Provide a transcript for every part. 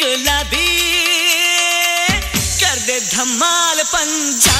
गुलाबी कर दे धमाल पंजा।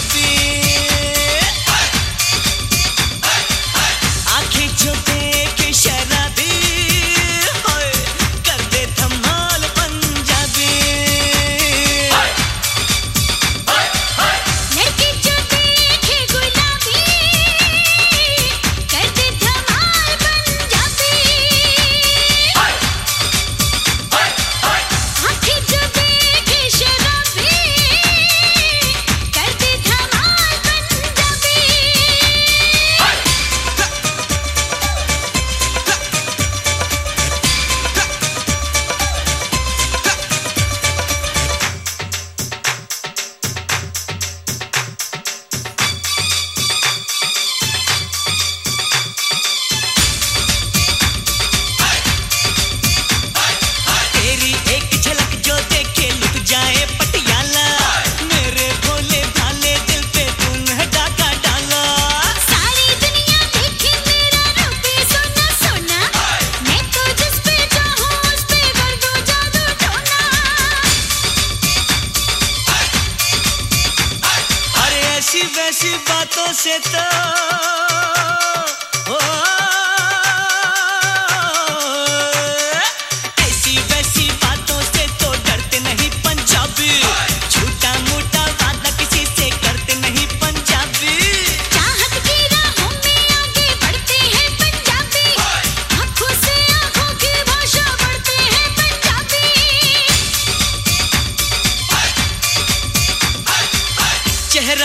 बातों से तो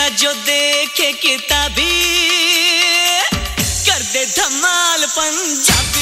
चेहरा जो देखे किताबी कर दे धमाल पंजाबी।